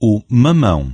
o mamão.